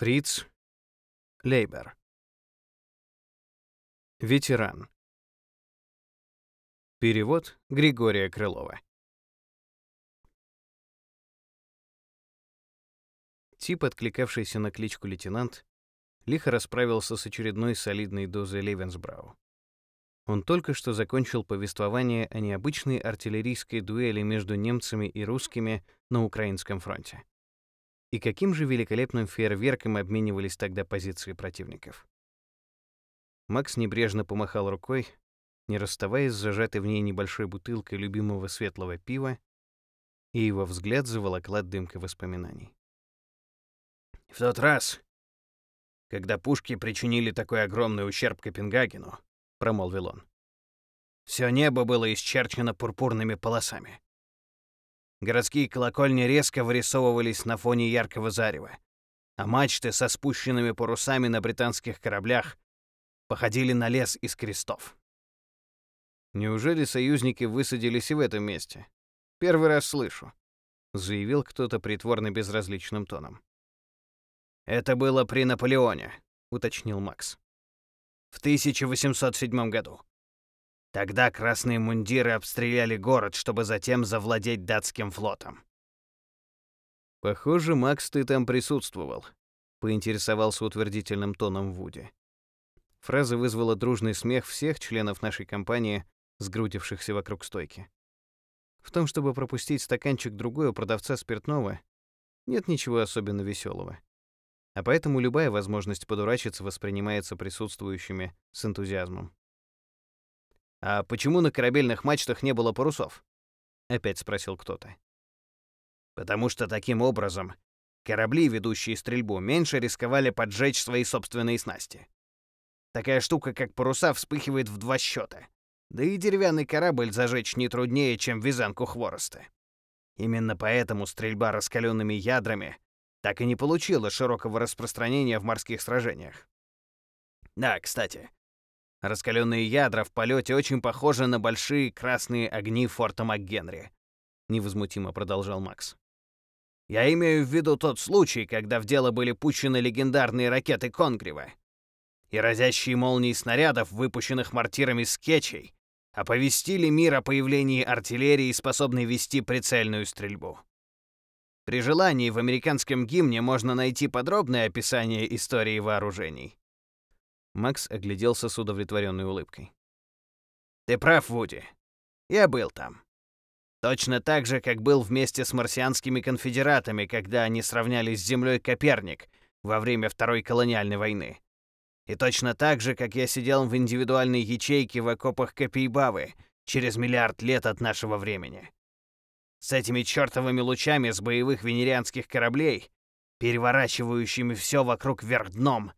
Фриц Лейбер. Ветеран. Перевод Григория Крылова. Тип, откликавшийся на кличку лейтенант, лихо расправился с очередной солидной дозой Левенсбрау. Он только что закончил повествование о необычной артиллерийской дуэли между немцами и русскими на Украинском фронте. И каким же великолепным фейерверком обменивались тогда позиции противников. Макс небрежно помахал рукой, не расставаясь с зажатой в ней небольшой бутылкой любимого светлого пива, и его взгляд заволокла дымка воспоминаний. «В тот раз, когда пушки причинили такой огромный ущерб Копенгагену, — промолвил он, — все небо было исчерчено пурпурными полосами. Городские колокольни резко вырисовывались на фоне яркого зарева, а мачты со спущенными парусами на британских кораблях походили на лес из крестов. «Неужели союзники высадились и в этом месте? Первый раз слышу», — заявил кто-то притворно безразличным тоном. «Это было при Наполеоне», — уточнил Макс. «В 1807 году. Тогда красные мундиры обстреляли город, чтобы затем завладеть датским флотом. «Похоже, Макс, ты там присутствовал», — поинтересовался утвердительным тоном Вуди. Фраза вызвала дружный смех всех членов нашей компании, сгрудившихся вокруг стойки. В том, чтобы пропустить стаканчик другой у продавца спиртного, нет ничего особенно веселого. А поэтому любая возможность подурачиться воспринимается присутствующими с энтузиазмом. «А почему на корабельных мачтах не было парусов?» — опять спросил кто-то. «Потому что таким образом корабли, ведущие стрельбу, меньше рисковали поджечь свои собственные снасти. Такая штука, как паруса, вспыхивает в два счета. Да и деревянный корабль зажечь не труднее, чем вязанку хвороста. Именно поэтому стрельба раскаленными ядрами так и не получила широкого распространения в морских сражениях. Да, кстати, Раскаленные ядра в полете очень похожи на большие красные огни форта МакГенри», — невозмутимо продолжал Макс. «Я имею в виду тот случай, когда в дело были пущены легендарные ракеты Конгрева. И разящие молнии снарядов, выпущенных мортирами скетчей, оповестили мир о появлении артиллерии, способной вести прицельную стрельбу. При желании в американском гимне можно найти подробное описание истории вооружений. Макс огляделся с удовлетворенной улыбкой. «Ты прав, Вуди. Я был там. Точно так же, как был вместе с марсианскими конфедератами, когда они сравнялись с Землей Коперник во время Второй колониальной войны. И точно так же, как я сидел в индивидуальной ячейке в окопах Копейбавы через миллиард лет от нашего времени. С этими чертовыми лучами с боевых венерианских кораблей, переворачивающими все вокруг вверх дном,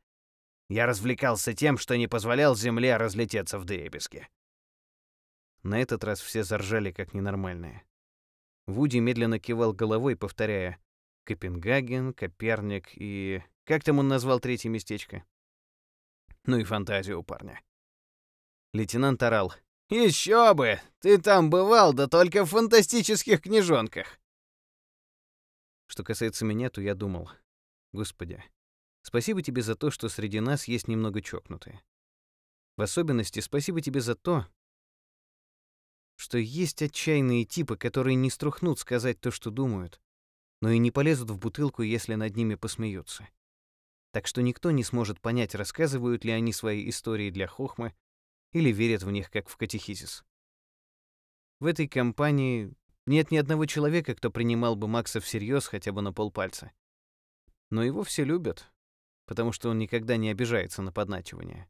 я развлекался тем, что не позволял Земле разлететься в дребезги. На этот раз все заржали как ненормальные. Вуди медленно кивал головой, повторяя «Копенгаген, Коперник и...» Как там он назвал третье местечко? Ну и фантазия у парня. Лейтенант орал. «Еще бы! Ты там бывал, да только в фантастических книжонках!» Что касается меня, то я думал, господи, Спасибо тебе за то, что среди нас есть немного чокнутые. В особенности спасибо тебе за то, что есть отчаянные типы, которые не струхнут сказать то, что думают, но и не полезут в бутылку, если над ними посмеются. Так что никто не сможет понять, рассказывают ли они свои истории для хохмы или верят в них, как в катехизис. В этой компании нет ни одного человека, кто принимал бы Макса всерьез хотя бы на полпальца. Но его все любят, потому что он никогда не обижается на подначивание.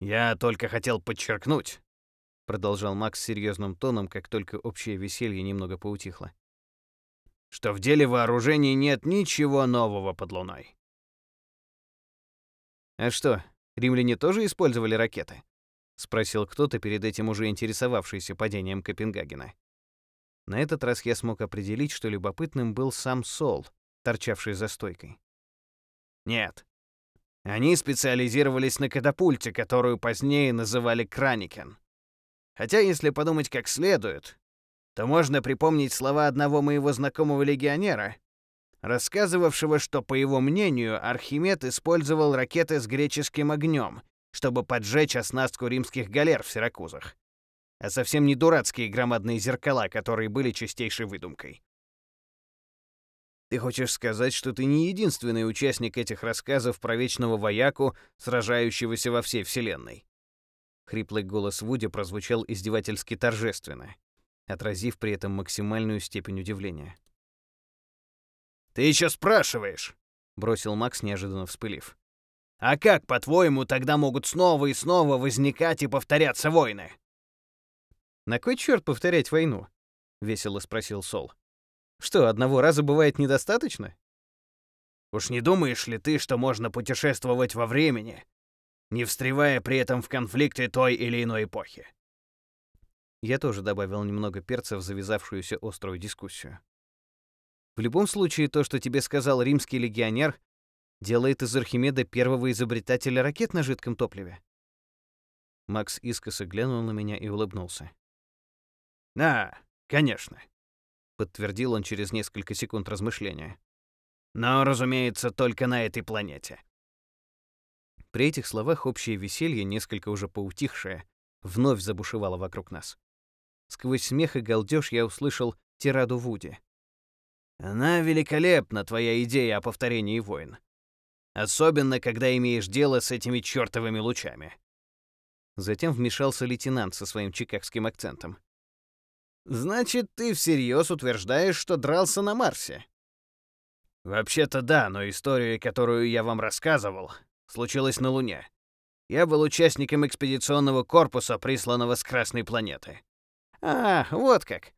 «Я только хотел подчеркнуть», — продолжал Макс серьезным тоном, как только общее веселье немного поутихло, «что в деле вооружений нет ничего нового под луной». «А что, римляне тоже использовали ракеты?» — спросил кто-то, перед этим уже интересовавшийся падением Копенгагена. На этот раз я смог определить, что любопытным был сам Сол, торчавший за стойкой. Нет. Они специализировались на катапульте, которую позднее называли Краникен. Хотя, если подумать как следует, то можно припомнить слова одного моего знакомого легионера, рассказывавшего, что, по его мнению, Архимед использовал ракеты с греческим огнем, чтобы поджечь оснастку римских галер в Сиракузах. А совсем не дурацкие громадные зеркала, которые были чистейшей выдумкой. Ты хочешь сказать, что ты не единственный участник этих рассказов про вечного вояку, сражающегося во всей вселенной? Хриплый голос Вуди прозвучал издевательски торжественно, отразив при этом максимальную степень удивления. «Ты еще спрашиваешь?» — бросил Макс, неожиданно вспылив. «А как, по-твоему, тогда могут снова и снова возникать и повторяться войны?» «На кой черт повторять войну?» — весело спросил Сол. Что, одного раза бывает недостаточно? Уж не думаешь ли ты, что можно путешествовать во времени, не встревая при этом в конфликты той или иной эпохи? Я тоже добавил немного перца в завязавшуюся острую дискуссию. В любом случае, то, что тебе сказал римский легионер, делает из Архимеда первого изобретателя ракет на жидком топливе. Макс искоса глянул на меня и улыбнулся. «Да, конечно подтвердил он через несколько секунд размышления. Но, разумеется, только на этой планете. При этих словах общее веселье, несколько уже поутихшее, вновь забушевало вокруг нас. Сквозь смех и галдёж я услышал тираду Вуди. «Она великолепна, твоя идея о повторении войн. Особенно, когда имеешь дело с этими чёртовыми лучами». Затем вмешался лейтенант со своим чикагским акцентом. Значит, ты всерьез утверждаешь, что дрался на Марсе? Вообще-то да, но история, которую я вам рассказывал, случилась на Луне. Я был участником экспедиционного корпуса, присланного с Красной планеты. А, вот как.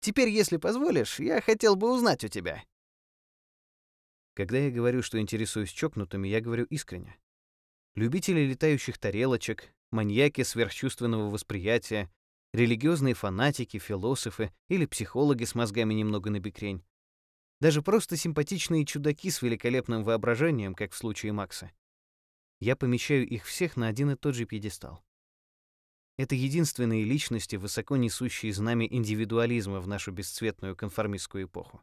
Теперь, если позволишь, я хотел бы узнать у тебя. Когда я говорю, что интересуюсь чокнутыми, я говорю искренне. Любители летающих тарелочек, маньяки сверхчувственного восприятия, религиозные фанатики, философы или психологи с мозгами немного набекрень. Даже просто симпатичные чудаки с великолепным воображением, как в случае Макса. Я помещаю их всех на один и тот же пьедестал. Это единственные личности, высоко несущие знамя индивидуализма в нашу бесцветную конформистскую эпоху.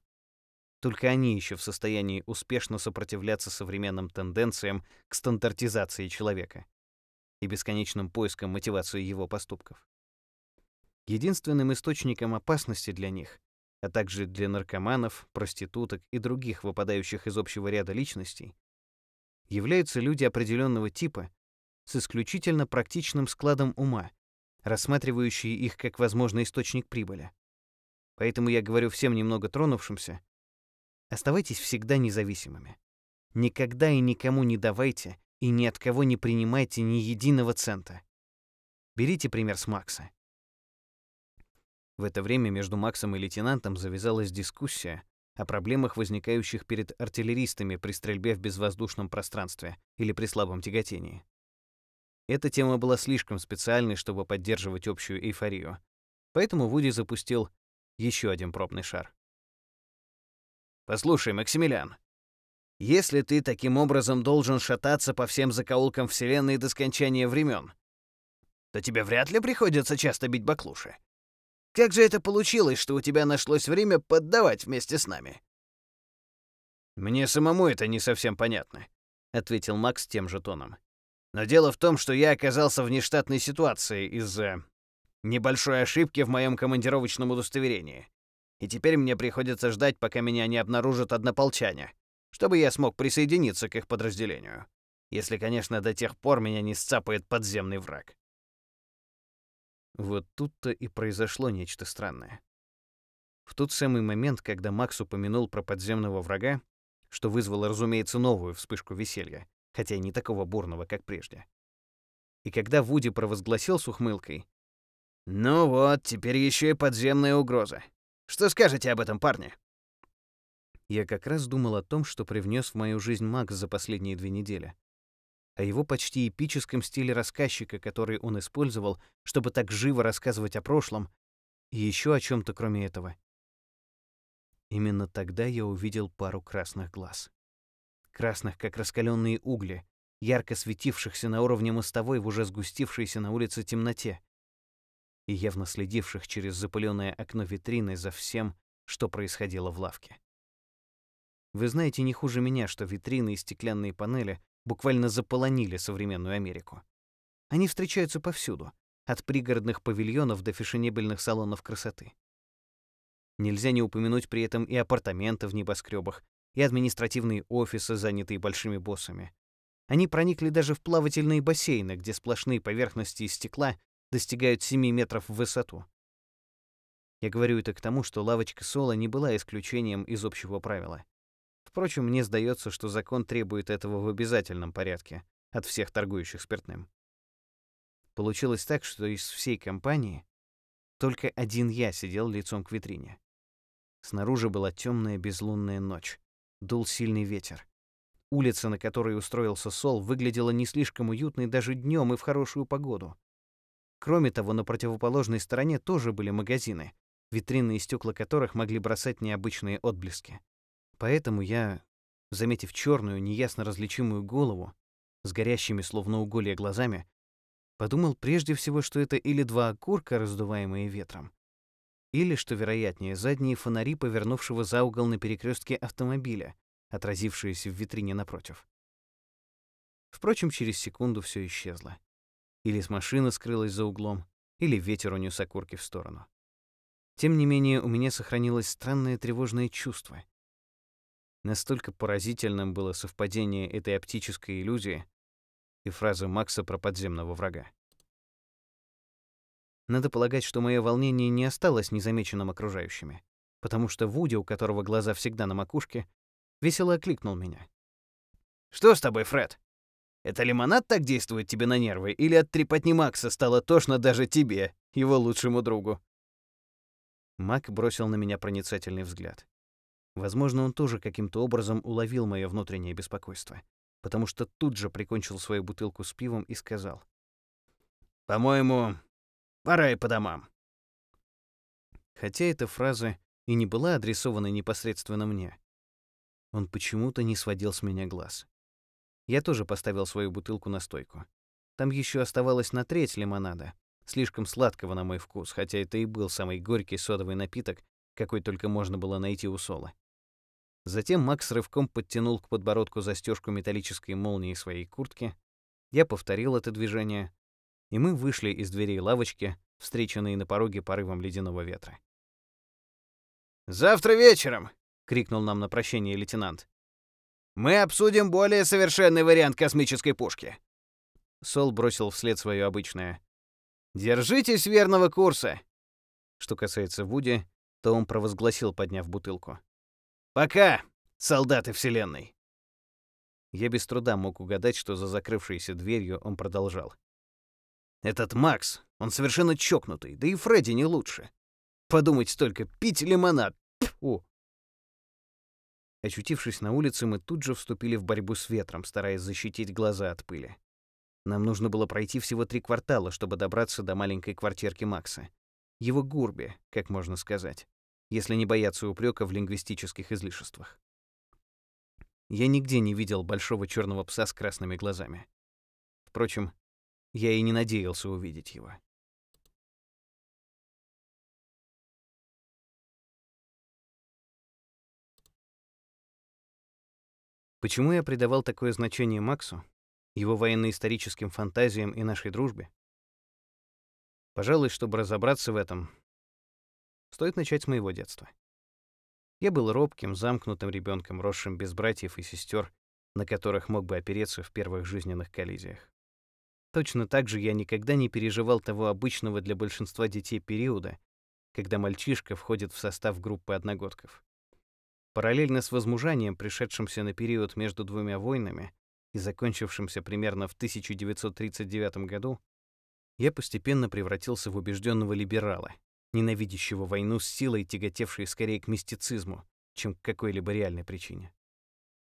Только они еще в состоянии успешно сопротивляться современным тенденциям к стандартизации человека и бесконечным поискам мотивации его поступков. Единственным источником опасности для них, а также для наркоманов, проституток и других выпадающих из общего ряда личностей, являются люди определенного типа с исключительно практичным складом ума, рассматривающие их как возможный источник прибыли. Поэтому я говорю всем немного тронувшимся, оставайтесь всегда независимыми. Никогда и никому не давайте и ни от кого не принимайте ни единого цента. Берите пример с Макса. В это время между Максом и лейтенантом завязалась дискуссия о проблемах, возникающих перед артиллеристами при стрельбе в безвоздушном пространстве или при слабом тяготении. Эта тема была слишком специальной, чтобы поддерживать общую эйфорию. Поэтому Вуди запустил еще один пробный шар. «Послушай, Максимилиан, если ты таким образом должен шататься по всем закоулкам Вселенной до скончания времен, то тебе вряд ли приходится часто бить баклуши. Как же это получилось, что у тебя нашлось время поддавать вместе с нами?» «Мне самому это не совсем понятно», — ответил Макс тем же тоном. «Но дело в том, что я оказался в нештатной ситуации из-за небольшой ошибки в моем командировочном удостоверении. И теперь мне приходится ждать, пока меня не обнаружат однополчане, чтобы я смог присоединиться к их подразделению. Если, конечно, до тех пор меня не сцапает подземный враг. Вот тут-то и произошло нечто странное. В тот самый момент, когда Макс упомянул про подземного врага, что вызвало, разумеется, новую вспышку веселья, хотя и не такого бурного, как прежде. И когда Вуди провозгласил с ухмылкой «Ну вот, теперь еще и подземная угроза. Что скажете об этом парне?» Я как раз думал о том, что привнес в мою жизнь Макс за последние две недели о его почти эпическом стиле рассказчика, который он использовал, чтобы так живо рассказывать о прошлом, и еще о чем то кроме этого. Именно тогда я увидел пару красных глаз. Красных, как раскаленные угли, ярко светившихся на уровне мостовой в уже сгустившейся на улице темноте, и явно следивших через запыленное окно витрины за всем, что происходило в лавке. Вы знаете не хуже меня, что витрины и стеклянные панели буквально заполонили современную Америку. Они встречаются повсюду, от пригородных павильонов до фешенебельных салонов красоты. Нельзя не упомянуть при этом и апартаменты в небоскребах, и административные офисы, занятые большими боссами. Они проникли даже в плавательные бассейны, где сплошные поверхности из стекла достигают 7 метров в высоту. Я говорю это к тому, что лавочка Соло не была исключением из общего правила. Впрочем, мне сдается, что закон требует этого в обязательном порядке от всех торгующих спиртным. Получилось так, что из всей компании только один я сидел лицом к витрине. Снаружи была темная безлунная ночь. Дул сильный ветер. Улица, на которой устроился Сол, выглядела не слишком уютной даже днем и в хорошую погоду. Кроме того, на противоположной стороне тоже были магазины, витрины и стекла которых могли бросать необычные отблески. Поэтому я, заметив черную, неясно различимую голову с горящими словно уголья глазами, подумал прежде всего, что это или два окурка, раздуваемые ветром, или, что вероятнее, задние фонари повернувшего за угол на перекрестке автомобиля, отразившиеся в витрине напротив. Впрочем, через секунду все исчезло. Или с машины скрылась за углом, или ветер унес окурки в сторону. Тем не менее, у меня сохранилось странное тревожное чувство. Настолько поразительным было совпадение этой оптической иллюзии и фразы Макса про подземного врага. Надо полагать, что мое волнение не осталось незамеченным окружающими, потому что Вуди, у которого глаза всегда на макушке, весело окликнул меня. «Что с тобой, Фред? Это лимонад так действует тебе на нервы, или от трепотни Макса стало тошно даже тебе, его лучшему другу?» Мак бросил на меня проницательный взгляд. Возможно, он тоже каким-то образом уловил мое внутреннее беспокойство, потому что тут же прикончил свою бутылку с пивом и сказал. «По-моему, Пора и по домам. Хотя эта фраза и не была адресована непосредственно мне. Он почему-то не сводил с меня глаз. Я тоже поставил свою бутылку на стойку. Там еще оставалось на треть лимонада, слишком сладкого на мой вкус, хотя это и был самый горький содовый напиток, какой только можно было найти у Сола. Затем Макс рывком подтянул к подбородку застежку металлической молнии своей куртки. Я повторил это движение, и мы вышли из дверей лавочки, встреченные на пороге порывом ледяного ветра. «Завтра вечером!» — крикнул нам на прощение лейтенант. «Мы обсудим более совершенный вариант космической пушки». Сол бросил вслед свое обычное. «Держитесь верного курса!» Что касается Вуди, то он провозгласил, подняв бутылку. «Пока, солдаты Вселенной!» Я без труда мог угадать, что за закрывшейся дверью он продолжал. Этот Макс, он совершенно чокнутый, да и Фредди не лучше. Подумать только, пить лимонад. О. Очутившись на улице, мы тут же вступили в борьбу с ветром, стараясь защитить глаза от пыли. Нам нужно было пройти всего три квартала, чтобы добраться до маленькой квартирки Макса. Его гурби, как можно сказать, если не бояться упрека в лингвистических излишествах. Я нигде не видел большого черного пса с красными глазами. Впрочем, я и не надеялся увидеть его. Почему я придавал такое значение Максу, его военно-историческим фантазиям и нашей дружбе? Пожалуй, чтобы разобраться в этом, стоит начать с моего детства. Я был робким, замкнутым ребенком, росшим без братьев и сестер, на которых мог бы опереться в первых жизненных коллизиях. Точно так же я никогда не переживал того обычного для большинства детей периода, когда мальчишка входит в состав группы одногодков. Параллельно с возмужанием, пришедшимся на период между двумя войнами и закончившимся примерно в 1939 году, я постепенно превратился в убежденного либерала, ненавидящего войну с силой, тяготевшей скорее к мистицизму, чем к какой-либо реальной причине.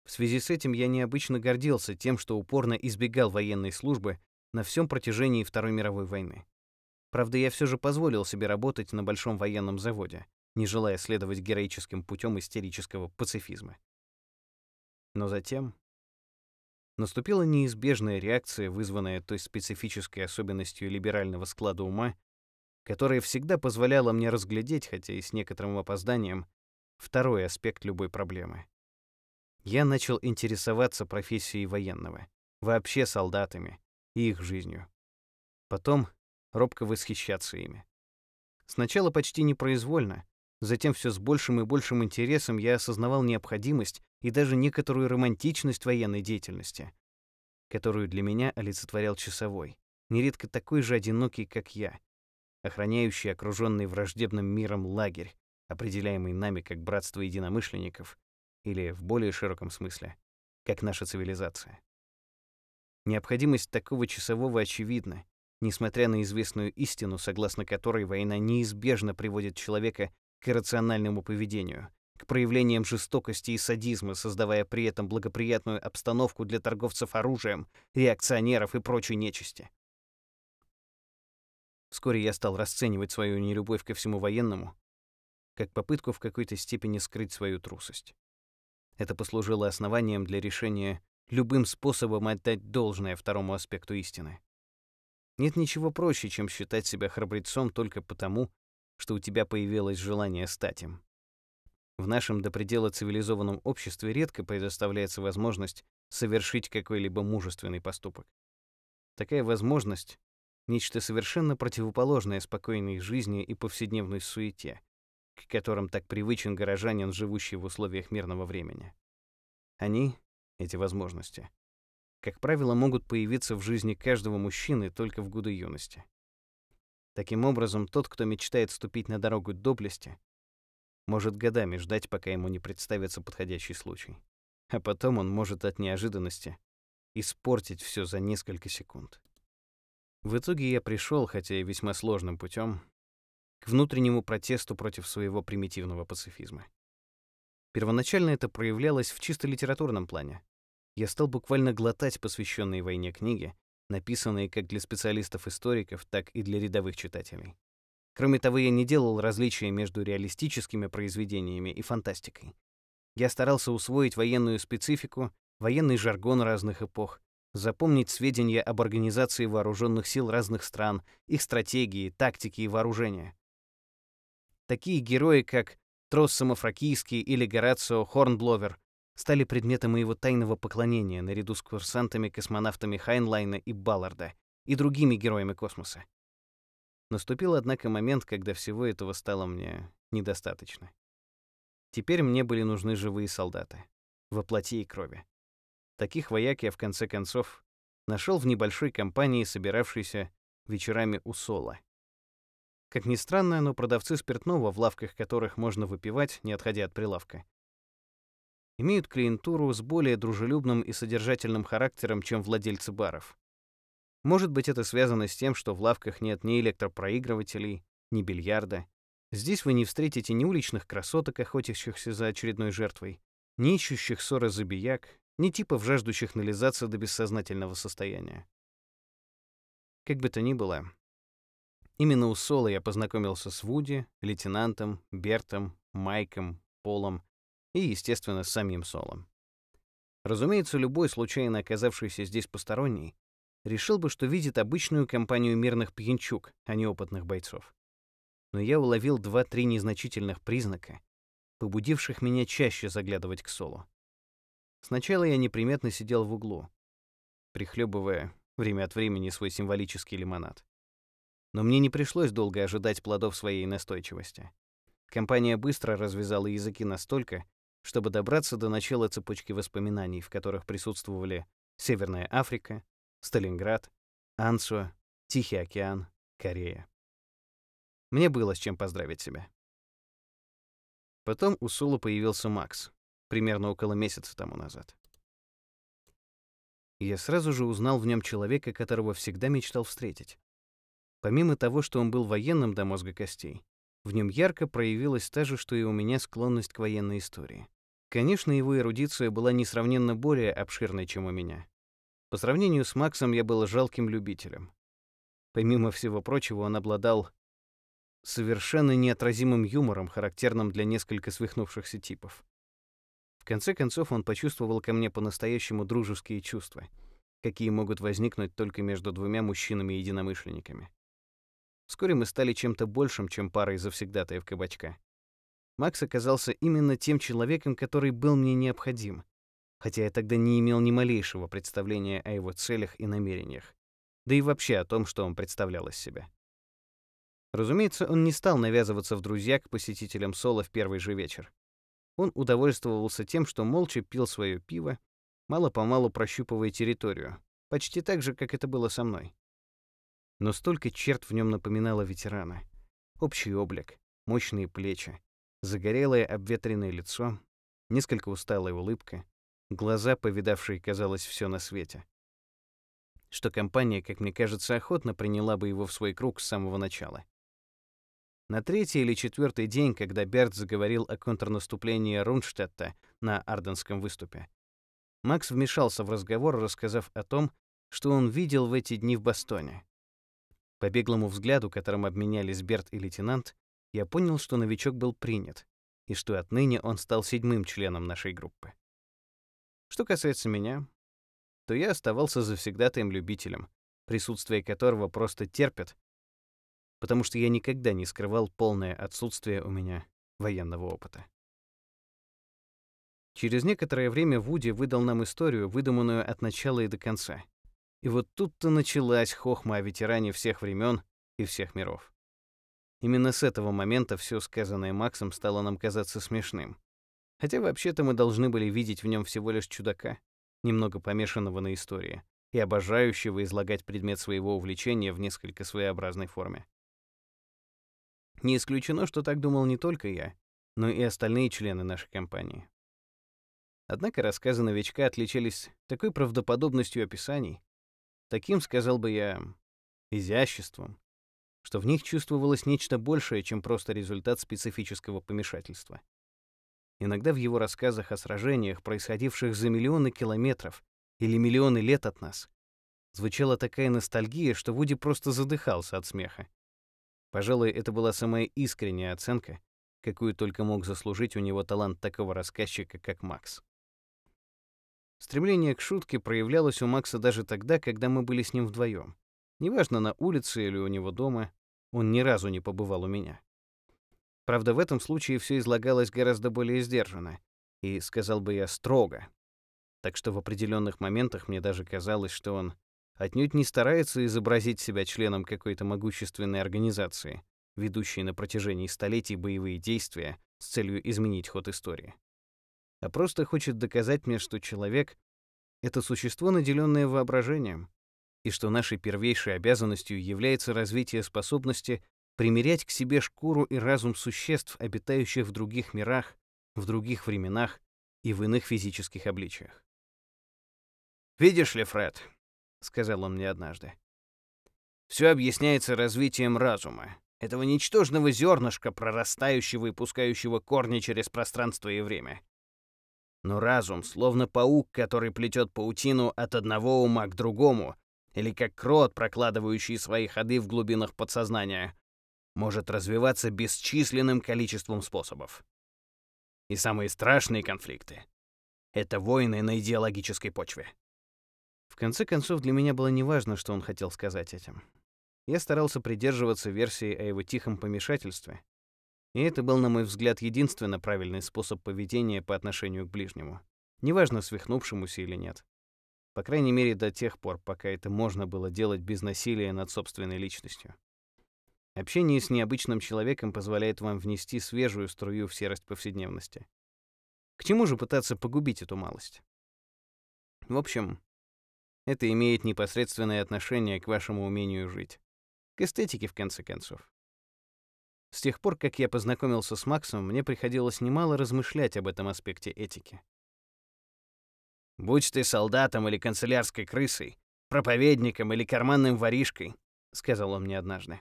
В связи с этим я необычно гордился тем, что упорно избегал военной службы на всем протяжении Второй мировой войны. Правда, я все же позволил себе работать на большом военном заводе, не желая следовать героическим путем истерического пацифизма. Но затем наступила неизбежная реакция, вызванная той специфической особенностью либерального склада ума, которая всегда позволяла мне разглядеть, хотя и с некоторым опозданием, второй аспект любой проблемы. я начал интересоваться профессией военного, вообще солдатами и их жизнью. Потом робко восхищаться ими. Сначала почти непроизвольно, затем все с большим и большим интересом я осознавал необходимость и даже некоторую романтичность военной деятельности, которую для меня олицетворял часовой, нередко такой же одинокий, как я, охраняющий окруженный враждебным миром лагерь, определяемый нами как братство единомышленников, или в более широком смысле, как наша цивилизация. Необходимость такого часового очевидна, несмотря на известную истину, согласно которой война неизбежно приводит человека к иррациональному поведению, к проявлениям жестокости и садизма, создавая при этом благоприятную обстановку для торговцев оружием, реакционеров и прочей нечисти. Вскоре я стал расценивать свою нелюбовь ко всему военному как попытку в какой-то степени скрыть свою трусость. Это послужило основанием для решения любым способом отдать должное второму аспекту истины. Нет ничего проще, чем считать себя храбрецом только потому, что у тебя появилось желание стать им. В нашем до предела цивилизованном обществе редко предоставляется возможность совершить какой-либо мужественный поступок. Такая возможность — нечто совершенно противоположное спокойной жизни и повседневной суете, к которым так привычен горожанин, живущий в условиях мирного времени. Они, эти возможности, как правило, могут появиться в жизни каждого мужчины только в годы юности. Таким образом, тот, кто мечтает ступить на дорогу доблести, может годами ждать, пока ему не представится подходящий случай. А потом он может от неожиданности испортить все за несколько секунд. В итоге я пришел, хотя и весьма сложным путем, к внутреннему протесту против своего примитивного пацифизма. Первоначально это проявлялось в чисто литературном плане. Я стал буквально глотать посвященные войне книги, написанные как для специалистов-историков, так и для рядовых читателей. Кроме того, я не делал различия между реалистическими произведениями и фантастикой. Я старался усвоить военную специфику, военный жаргон разных эпох, запомнить сведения об организации вооруженных сил разных стран, их стратегии, тактики и вооружения. Такие герои, как Трос Самофракийский или Горацио Хорнбловер, стали предметом моего тайного поклонения наряду с курсантами-космонавтами Хайнлайна и Балларда и другими героями космоса. Наступил, однако, момент, когда всего этого стало мне недостаточно. Теперь мне были нужны живые солдаты, во плоти и крови. Таких вояк я, в конце концов, нашел в небольшой компании, собиравшейся вечерами у Сола. Как ни странно, но продавцы спиртного, в лавках которых можно выпивать, не отходя от прилавка, имеют клиентуру с более дружелюбным и содержательным характером, чем владельцы баров. Может быть, это связано с тем, что в лавках нет ни электропроигрывателей, ни бильярда. Здесь вы не встретите ни уличных красоток, охотящихся за очередной жертвой, ни ищущих ссоры забияк, ни типов, жаждущих нализаться до бессознательного состояния. Как бы то ни было, Именно у Соло я познакомился с Вуди, лейтенантом, Бертом, Майком, Полом и, естественно, с самим Солом. Разумеется, любой случайно оказавшийся здесь посторонний решил бы, что видит обычную компанию мирных пьянчук, а не опытных бойцов. Но я уловил два-три незначительных признака, побудивших меня чаще заглядывать к Солу. Сначала я неприметно сидел в углу, прихлебывая время от времени свой символический лимонад. Но мне не пришлось долго ожидать плодов своей настойчивости. Компания быстро развязала языки настолько, чтобы добраться до начала цепочки воспоминаний, в которых присутствовали Северная Африка, Сталинград, Ансуа, Тихий океан, Корея. Мне было с чем поздравить себя. Потом у Сула появился Макс, примерно около месяца тому назад. Я сразу же узнал в нем человека, которого всегда мечтал встретить. Помимо того, что он был военным до мозга костей, в нем ярко проявилась та же, что и у меня, склонность к военной истории. Конечно, его эрудиция была несравненно более обширной, чем у меня. По сравнению с Максом я был жалким любителем. Помимо всего прочего, он обладал совершенно неотразимым юмором, характерным для несколько свихнувшихся типов. В конце концов, он почувствовал ко мне по-настоящему дружеские чувства, какие могут возникнуть только между двумя мужчинами-единомышленниками. Вскоре мы стали чем-то большим, чем парой завсегдатаев кабачка. Макс оказался именно тем человеком, который был мне необходим. хотя я тогда не имел ни малейшего представления о его целях и намерениях, да и вообще о том, что он представлял из себя. Разумеется, он не стал навязываться в друзья к посетителям Соло в первый же вечер. Он удовольствовался тем, что молча пил свое пиво, мало-помалу прощупывая территорию, почти так же, как это было со мной. Но столько черт в нем напоминало ветерана. Общий облик, мощные плечи, загорелое обветренное лицо, несколько усталая улыбка, глаза, повидавшие, казалось, все на свете. Что компания, как мне кажется, охотно приняла бы его в свой круг с самого начала. На третий или четвертый день, когда Берт заговорил о контрнаступлении Рунштадта на Арденском выступе, Макс вмешался в разговор, рассказав о том, что он видел в эти дни в Бастоне. По беглому взгляду, которым обменялись Берт и лейтенант, я понял, что новичок был принят, и что отныне он стал седьмым членом нашей группы. Что касается меня, то я оставался завсегдатаем любителем, присутствие которого просто терпят, потому что я никогда не скрывал полное отсутствие у меня военного опыта. Через некоторое время Вуди выдал нам историю, выдуманную от начала и до конца. И вот тут-то началась хохма о ветеране всех времен и всех миров. Именно с этого момента все сказанное Максом стало нам казаться смешным. Хотя вообще-то мы должны были видеть в нем всего лишь чудака, немного помешанного на истории, и обожающего излагать предмет своего увлечения в несколько своеобразной форме. Не исключено, что так думал не только я, но и остальные члены нашей компании. Однако рассказы новичка отличались такой правдоподобностью описаний, Таким, сказал бы я, изяществом, что в них чувствовалось нечто большее, чем просто результат специфического помешательства. Иногда в его рассказах о сражениях, происходивших за миллионы километров или миллионы лет от нас, звучала такая ностальгия, что Вуди просто задыхался от смеха. Пожалуй, это была самая искренняя оценка, какую только мог заслужить у него талант такого рассказчика, как Макс. Стремление к шутке проявлялось у Макса даже тогда, когда мы были с ним вдвоем. Неважно, на улице или у него дома, он ни разу не побывал у меня. Правда, в этом случае все излагалось гораздо более сдержанно и, сказал бы я, строго. Так что в определенных моментах мне даже казалось, что он отнюдь не старается изобразить себя членом какой-то могущественной организации, ведущей на протяжении столетий боевые действия с целью изменить ход истории а просто хочет доказать мне, что человек — это существо, наделенное воображением, и что нашей первейшей обязанностью является развитие способности примерять к себе шкуру и разум существ, обитающих в других мирах, в других временах и в иных физических обличиях. «Видишь ли, Фред», — сказал он мне однажды, — «все объясняется развитием разума, этого ничтожного зернышка, прорастающего и пускающего корни через пространство и время. Но разум, словно паук, который плетет паутину от одного ума к другому, или как крот, прокладывающий свои ходы в глубинах подсознания, может развиваться бесчисленным количеством способов. И самые страшные конфликты — это войны на идеологической почве. В конце концов, для меня было неважно, что он хотел сказать этим. Я старался придерживаться версии о его тихом помешательстве, и это был, на мой взгляд, единственно правильный способ поведения по отношению к ближнему. Неважно, свихнувшемуся или нет. По крайней мере, до тех пор, пока это можно было делать без насилия над собственной личностью. Общение с необычным человеком позволяет вам внести свежую струю в серость повседневности. К чему же пытаться погубить эту малость? В общем, это имеет непосредственное отношение к вашему умению жить. К эстетике, в конце концов. С тех пор, как я познакомился с Максом, мне приходилось немало размышлять об этом аспекте этики. «Будь ты солдатом или канцелярской крысой, проповедником или карманным воришкой», — сказал он мне однажды.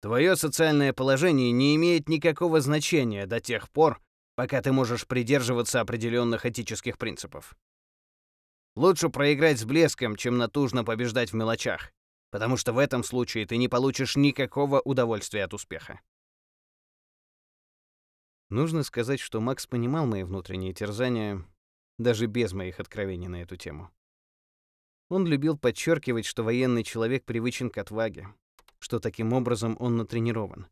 «Твое социальное положение не имеет никакого значения до тех пор, пока ты можешь придерживаться определенных этических принципов. Лучше проиграть с блеском, чем натужно побеждать в мелочах потому что в этом случае ты не получишь никакого удовольствия от успеха. Нужно сказать, что Макс понимал мои внутренние терзания даже без моих откровений на эту тему. Он любил подчеркивать, что военный человек привычен к отваге, что таким образом он натренирован.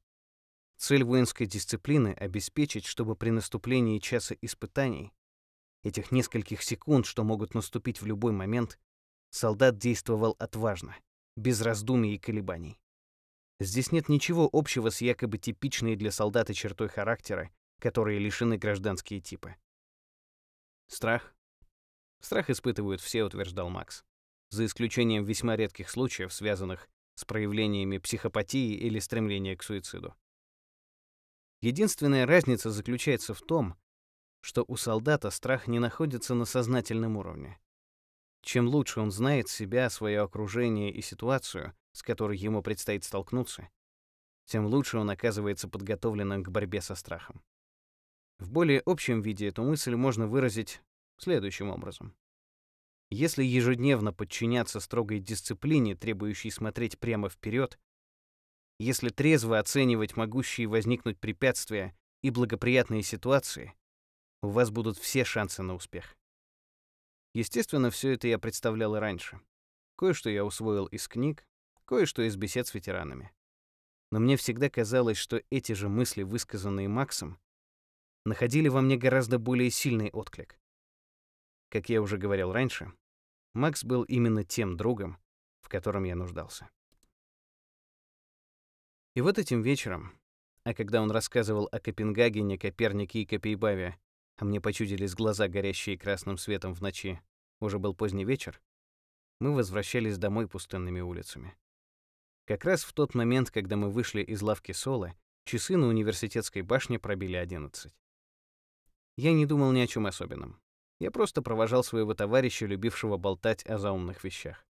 Цель воинской дисциплины — обеспечить, чтобы при наступлении часа испытаний этих нескольких секунд, что могут наступить в любой момент, солдат действовал отважно, без раздумий и колебаний. Здесь нет ничего общего с якобы типичной для солдата чертой характера, которые лишены гражданские типы. Страх? Страх испытывают все, утверждал Макс. За исключением весьма редких случаев, связанных с проявлениями психопатии или стремления к суициду. Единственная разница заключается в том, что у солдата страх не находится на сознательном уровне. Чем лучше он знает себя, свое окружение и ситуацию, с которой ему предстоит столкнуться, тем лучше он оказывается подготовленным к борьбе со страхом. В более общем виде эту мысль можно выразить следующим образом. Если ежедневно подчиняться строгой дисциплине, требующей смотреть прямо вперед, если трезво оценивать могущие возникнуть препятствия и благоприятные ситуации, у вас будут все шансы на успех. Естественно, все это я представлял и раньше. Кое-что я усвоил из книг, кое-что из бесед с ветеранами. Но мне всегда казалось, что эти же мысли, высказанные Максом, находили во мне гораздо более сильный отклик. Как я уже говорил раньше, Макс был именно тем другом, в котором я нуждался. И вот этим вечером, а когда он рассказывал о Копенгагене, Копернике и Копейбаве, а мне почудились глаза, горящие красным светом в ночи, уже был поздний вечер, мы возвращались домой пустынными улицами. Как раз в тот момент, когда мы вышли из лавки Соло, часы на университетской башне пробили одиннадцать. Я не думал ни о чем особенном. Я просто провожал своего товарища, любившего болтать о заумных вещах.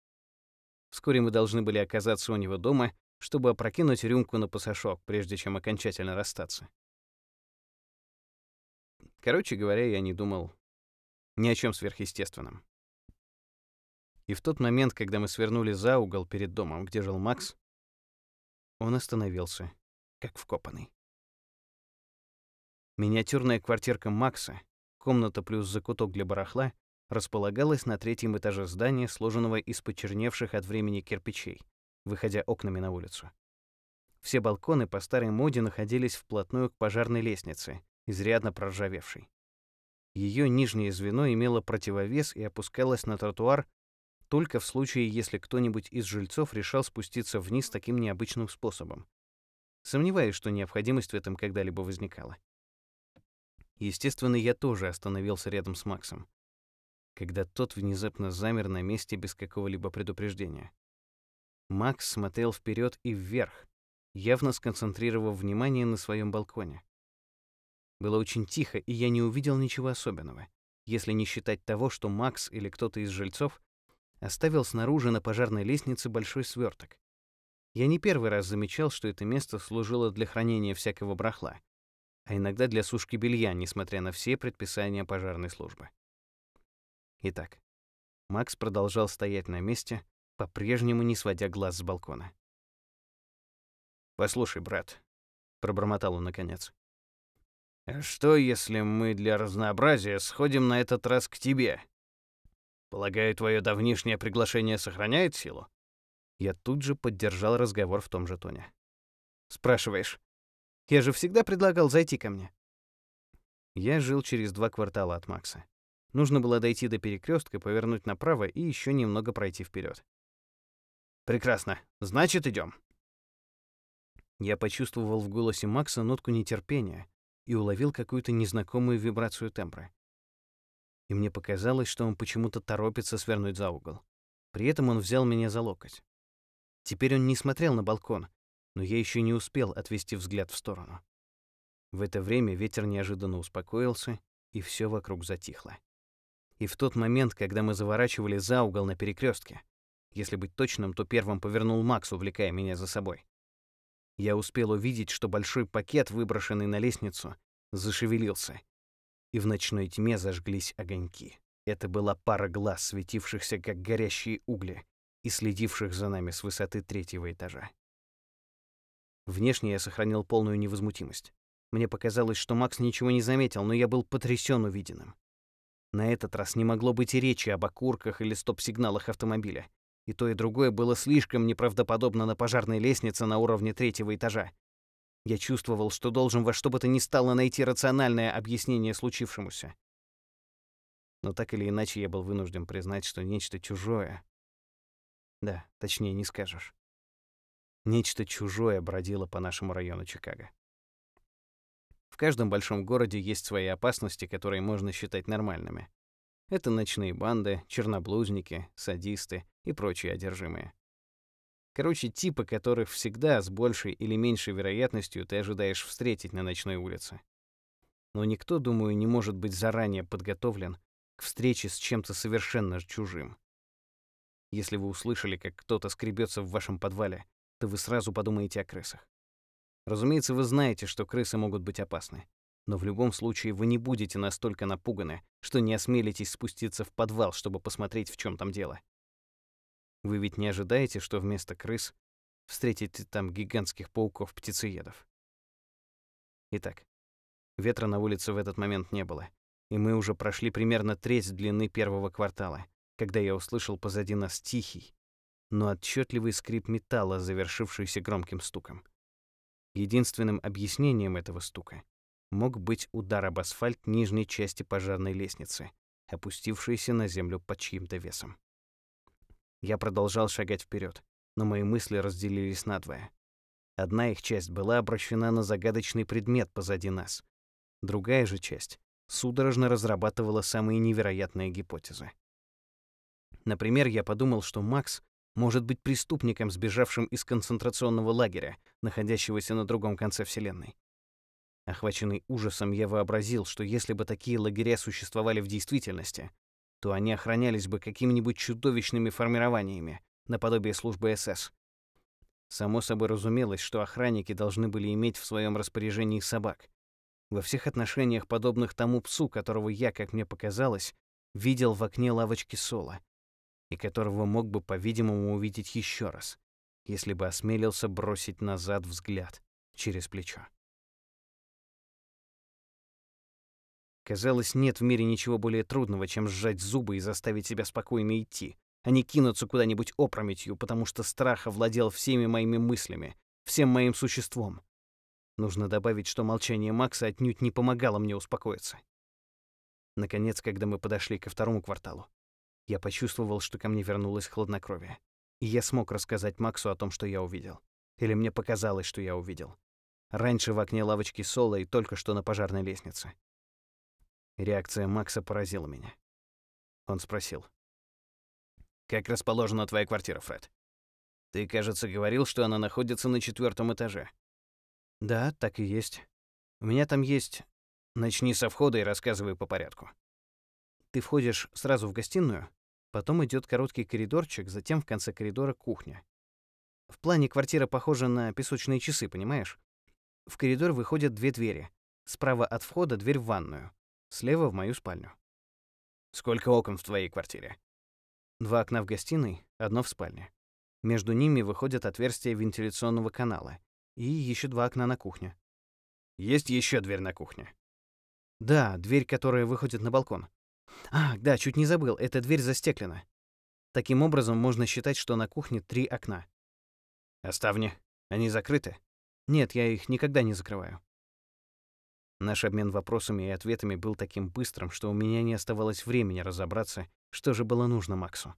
Вскоре мы должны были оказаться у него дома, чтобы опрокинуть рюмку на пасашок, прежде чем окончательно расстаться. Короче говоря, я не думал ни о чем сверхъестественном. И в тот момент, когда мы свернули за угол перед домом, где жил Макс, он остановился, как вкопанный. Миниатюрная квартирка Макса, комната плюс закуток для барахла, располагалась на третьем этаже здания, сложенного из почерневших от времени кирпичей, выходя окнами на улицу. Все балконы по старой моде находились вплотную к пожарной лестнице, изрядно проржавевшей. Ее нижнее звено имело противовес и опускалось на тротуар только в случае, если кто-нибудь из жильцов решал спуститься вниз таким необычным способом. Сомневаюсь, что необходимость в этом когда-либо возникала. Естественно, я тоже остановился рядом с Максом, когда тот внезапно замер на месте без какого-либо предупреждения. Макс смотрел вперед и вверх, явно сконцентрировав внимание на своем балконе. Было очень тихо, и я не увидел ничего особенного, если не считать того, что Макс или кто-то из жильцов оставил снаружи на пожарной лестнице большой сверток. Я не первый раз замечал, что это место служило для хранения всякого брахла, а иногда для сушки белья, несмотря на все предписания пожарной службы. Итак, Макс продолжал стоять на месте, по-прежнему не сводя глаз с балкона. «Послушай, брат», — пробормотал он наконец, «а что, если мы для разнообразия сходим на этот раз к тебе? Полагаю, твое давнишнее приглашение сохраняет силу?» Я тут же поддержал разговор в том же тоне. «Спрашиваешь, я же всегда предлагал зайти ко мне. Я жил через два квартала от Макса. Нужно было дойти до перекрестка, повернуть направо и еще немного пройти вперед. Прекрасно. Значит, идем. Я почувствовал в голосе Макса нотку нетерпения и уловил какую-то незнакомую вибрацию тембра. И мне показалось, что он почему-то торопится свернуть за угол. При этом он взял меня за локоть. Теперь он не смотрел на балкон, но я еще не успел отвести взгляд в сторону. В это время ветер неожиданно успокоился, и все вокруг затихло. И в тот момент, когда мы заворачивали за угол на перекрестке, если быть точным, то первым повернул Макс, увлекая меня за собой. Я успел увидеть, что большой пакет, выброшенный на лестницу, зашевелился, и в ночной тьме зажглись огоньки. Это была пара глаз, светившихся как горящие угли и следивших за нами с высоты третьего этажа. Внешне я сохранил полную невозмутимость. Мне показалось, что Макс ничего не заметил, но я был потрясен увиденным. На этот раз не могло быть и речи об окурках или стоп-сигналах автомобиля. И то, и другое было слишком неправдоподобно на пожарной лестнице на уровне третьего этажа. Я чувствовал, что должен во что бы то ни стало найти рациональное объяснение случившемуся. Но так или иначе я был вынужден признать, что нечто чужое... Да, точнее не скажешь. Нечто чужое бродило по нашему району Чикаго. В каждом большом городе есть свои опасности, которые можно считать нормальными. Это ночные банды, черноблузники, садисты и прочие одержимые. Короче, типы, которых всегда с большей или меньшей вероятностью ты ожидаешь встретить на ночной улице. Но никто, думаю, не может быть заранее подготовлен к встрече с чем-то совершенно чужим. Если вы услышали, как кто-то скребется в вашем подвале, то вы сразу подумаете о крысах. Разумеется, вы знаете, что крысы могут быть опасны. Но в любом случае вы не будете настолько напуганы, что не осмелитесь спуститься в подвал, чтобы посмотреть, в чем там дело. Вы ведь не ожидаете, что вместо крыс встретите там гигантских пауков-птицеедов. Итак, ветра на улице в этот момент не было, и мы уже прошли примерно треть длины первого квартала, когда я услышал позади нас тихий, но отчетливый скрип металла, завершившийся громким стуком. Единственным объяснением этого стука мог быть удар об асфальт нижней части пожарной лестницы, опустившейся на землю под чьим-то весом. Я продолжал шагать вперед, но мои мысли разделились надвое. Одна их часть была обращена на загадочный предмет позади нас. Другая же часть судорожно разрабатывала самые невероятные гипотезы. Например, я подумал, что Макс может быть преступником, сбежавшим из концентрационного лагеря, находящегося на другом конце Вселенной. Охваченный ужасом, я вообразил, что если бы такие лагеря существовали в действительности, то они охранялись бы какими-нибудь чудовищными формированиями, наподобие службы СС. Само собой разумелось, что охранники должны были иметь в своем распоряжении собак. Во всех отношениях подобных тому псу, которого я, как мне показалось, видел в окне лавочки Соло, и которого мог бы, по-видимому, увидеть еще раз, если бы осмелился бросить назад взгляд через плечо. Казалось, нет в мире ничего более трудного, чем сжать зубы и заставить себя спокойно идти, а не кинуться куда-нибудь опрометью, потому что страх овладел всеми моими мыслями, всем моим существом. Нужно добавить, что молчание Макса отнюдь не помогало мне успокоиться. Наконец, когда мы подошли ко второму кварталу, я почувствовал, что ко мне вернулось хладнокровие. И я смог рассказать Максу о том, что я увидел. Или мне показалось, что я увидел. Раньше в окне лавочки Соло и только что на пожарной лестнице. Реакция Макса поразила меня. Он спросил. «Как расположена твоя квартира, Фред? Ты, кажется, говорил, что она находится на четвертом этаже». «Да, так и есть. У меня там есть...» «Начни со входа и рассказывай по порядку». Ты входишь сразу в гостиную, потом идет короткий коридорчик, затем в конце коридора кухня. В плане квартира похожа на песочные часы, понимаешь? В коридор выходят две двери. Справа от входа дверь в ванную, слева в мою спальню. Сколько окон в твоей квартире? Два окна в гостиной, одно в спальне. Между ними выходят отверстия вентиляционного канала и еще два окна на кухне. Есть еще дверь на кухне. Да, дверь, которая выходит на балкон. А, да, чуть не забыл, эта дверь застеклена. Таким образом, можно считать, что на кухне три окна. А ставни? Они закрыты? Нет, я их никогда не закрываю. Наш обмен вопросами и ответами был таким быстрым, что у меня не оставалось времени разобраться, что же было нужно Максу.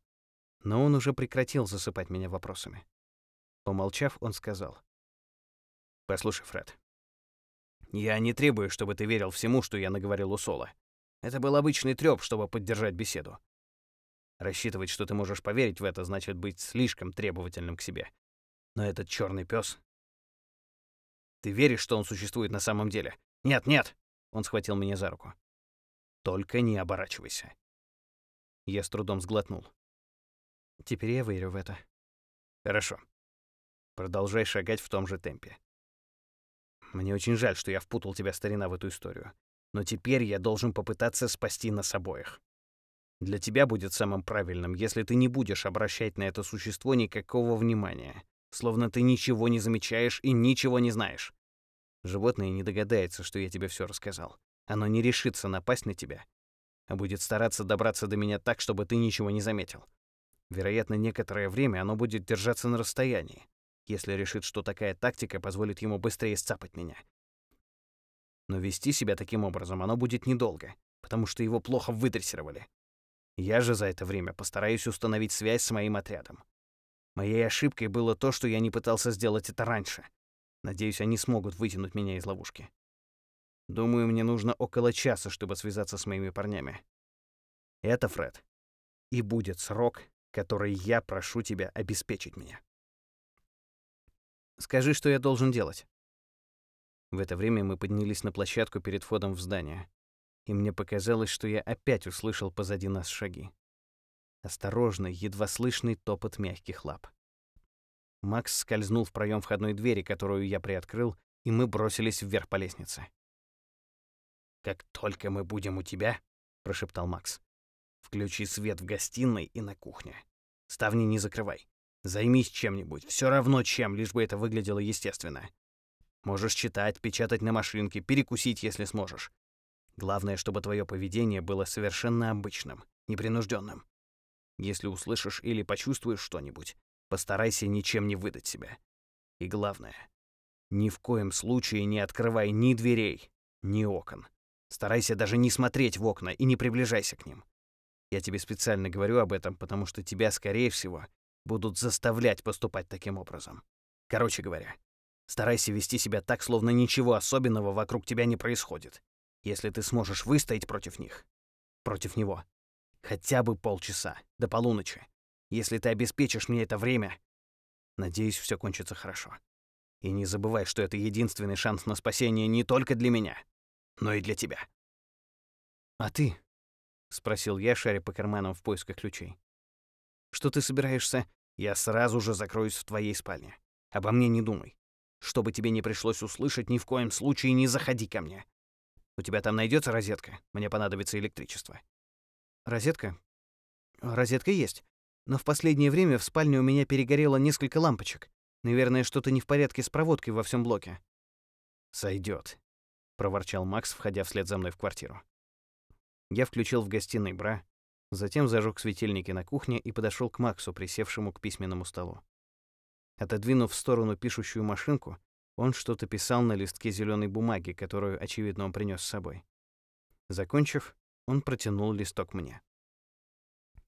Но он уже прекратил засыпать меня вопросами. Помолчав, он сказал. «Послушай, Фред, я не требую, чтобы ты верил всему, что я наговорил у Сола. Это был обычный трёп, чтобы поддержать беседу. Рассчитывать, что ты можешь поверить в это, значит быть слишком требовательным к себе. Но этот чёрный пёс... Ты веришь, что он существует на самом деле? Нет, нет! Он схватил меня за руку. Только не оборачивайся. Я с трудом сглотнул. Теперь я верю в это. Хорошо. Продолжай шагать в том же темпе. Мне очень жаль, что я впутал тебя, старина, в эту историю но теперь я должен попытаться спасти нас обоих. Для тебя будет самым правильным, если ты не будешь обращать на это существо никакого внимания, словно ты ничего не замечаешь и ничего не знаешь. Животное не догадается, что я тебе все рассказал. Оно не решится напасть на тебя, а будет стараться добраться до меня так, чтобы ты ничего не заметил. Вероятно, некоторое время оно будет держаться на расстоянии, если решит, что такая тактика позволит ему быстрее сцапать меня. Но вести себя таким образом оно будет недолго, потому что его плохо выдрессировали. Я же за это время постараюсь установить связь с моим отрядом. Моей ошибкой было то, что я не пытался сделать это раньше. Надеюсь, они смогут вытянуть меня из ловушки. Думаю, мне нужно около часа, чтобы связаться с моими парнями. Это, Фред, и будет срок, который я прошу тебя обеспечить мне. Скажи, что я должен делать. В это время мы поднялись на площадку перед входом в здание, и мне показалось, что я опять услышал позади нас шаги. Осторожный, едва слышный топот мягких лап. Макс скользнул в проем входной двери, которую я приоткрыл, и мы бросились вверх по лестнице. «Как только мы будем у тебя», — прошептал Макс, — «включи свет в гостиной и на кухне. Ставни не закрывай. Займись чем-нибудь, все равно чем, лишь бы это выглядело естественно. Можешь читать, печатать на машинке, перекусить, если сможешь. Главное, чтобы твое поведение было совершенно обычным, непринужденным. Если услышишь или почувствуешь что-нибудь, постарайся ничем не выдать себя. И главное, ни в коем случае не открывай ни дверей, ни окон. Старайся даже не смотреть в окна и не приближайся к ним. Я тебе специально говорю об этом, потому что тебя, скорее всего, будут заставлять поступать таким образом. Короче говоря, старайся вести себя так, словно ничего особенного вокруг тебя не происходит. Если ты сможешь выстоять против них, против него, хотя бы полчаса, до полуночи, если ты обеспечишь мне это время, надеюсь, все кончится хорошо. И не забывай, что это единственный шанс на спасение не только для меня, но и для тебя. А ты? спросил я, шаря по карманам в поисках ключей. Что ты собираешься? Я сразу же закроюсь в твоей спальне. Обо мне не думай. Чтобы тебе не пришлось услышать, ни в коем случае не заходи ко мне. У тебя там найдется розетка? Мне понадобится электричество. Розетка? Розетка есть. Но в последнее время в спальне у меня перегорело несколько лампочек. Наверное, что-то не в порядке с проводкой во всем блоке. Сойдет, проворчал Макс, входя вслед за мной в квартиру. Я включил в гостиной бра, затем зажег светильники на кухне и подошел к Максу, присевшему к письменному столу. Отодвинув в сторону пишущую машинку, он что-то писал на листке зеленой бумаги, которую, очевидно, он принес с собой. Закончив, он протянул листок мне.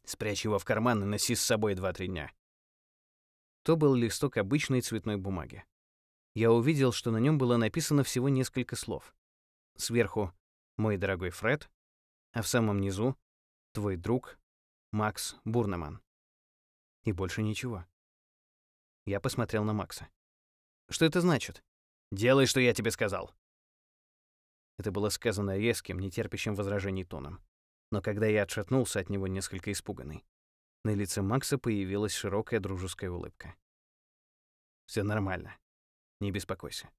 «Спрячь его в карман и носи с собой два-три дня». То был листок обычной цветной бумаги. Я увидел, что на нем было написано всего несколько слов. Сверху «Мой дорогой Фред», а в самом низу «Твой друг Макс Бурнеман». И больше ничего. Я посмотрел на Макса. Что это значит? Делай, что я тебе сказал. Это было сказано резким, нетерпящим возражений тоном. Но когда я отшатнулся от него, несколько испуганный, на лице Макса появилась широкая дружеская улыбка. Все нормально. Не беспокойся.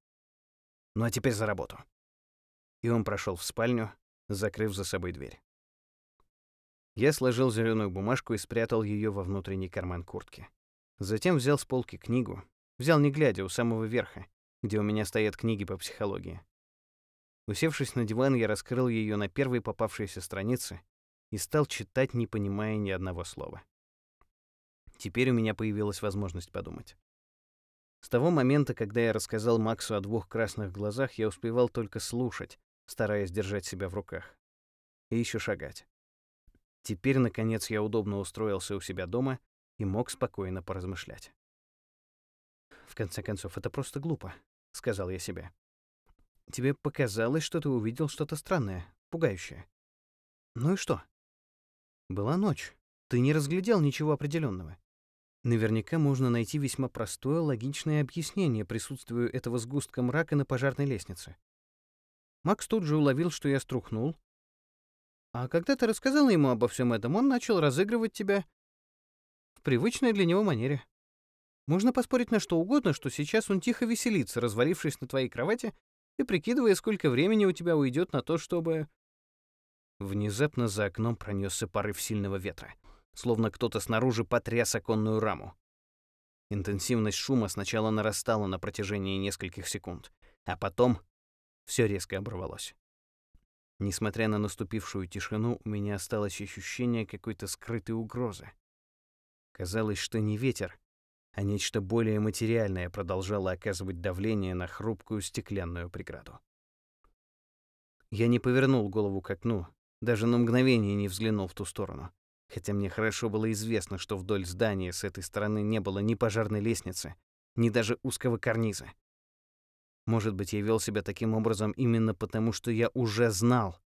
Ну а теперь за работу. И он прошел в спальню, закрыв за собой дверь. Я сложил зеленую бумажку и спрятал ее во внутренний карман куртки. Затем взял с полки книгу, Взял не глядя, у самого верха, где у меня стоят книги по психологии. Усевшись на диван, я раскрыл ее на первой попавшейся странице и стал читать, не понимая ни одного слова. Теперь у меня появилась возможность подумать. С того момента, когда я рассказал Максу о двух красных глазах, я успевал только слушать, стараясь держать себя в руках. И еще шагать. Теперь, наконец, я удобно устроился у себя дома и мог спокойно поразмышлять. В конце концов, это просто глупо, сказал я себе. Тебе показалось, что ты увидел что-то странное, пугающее. Ну и что? Была ночь. Ты не разглядел ничего определенного. Наверняка можно найти весьма простое логичное объяснение присутствию этого сгустка мрака на пожарной лестнице. Макс тут же уловил, что я струхнул. А когда ты рассказал ему обо всем этом, он начал разыгрывать тебя в привычной для него манере. Можно поспорить на что угодно, что сейчас он тихо веселится, развалившись на твоей кровати и прикидывая, сколько времени у тебя уйдет на то, чтобы... Внезапно за окном пронесся порыв сильного ветра, словно кто-то снаружи потряс оконную раму. Интенсивность шума сначала нарастала на протяжении нескольких секунд, а потом все резко оборвалось. Несмотря на наступившую тишину, у меня осталось ощущение какой-то скрытой угрозы. Казалось, что не ветер, а нечто более материальное продолжало оказывать давление на хрупкую стеклянную преграду. Я не повернул голову к окну, даже на мгновение не взглянул в ту сторону. Хотя мне хорошо было известно, что вдоль здания с этой стороны не было ни пожарной лестницы, ни даже узкого карниза. Может быть, я вел себя таким образом именно потому, что я уже знал.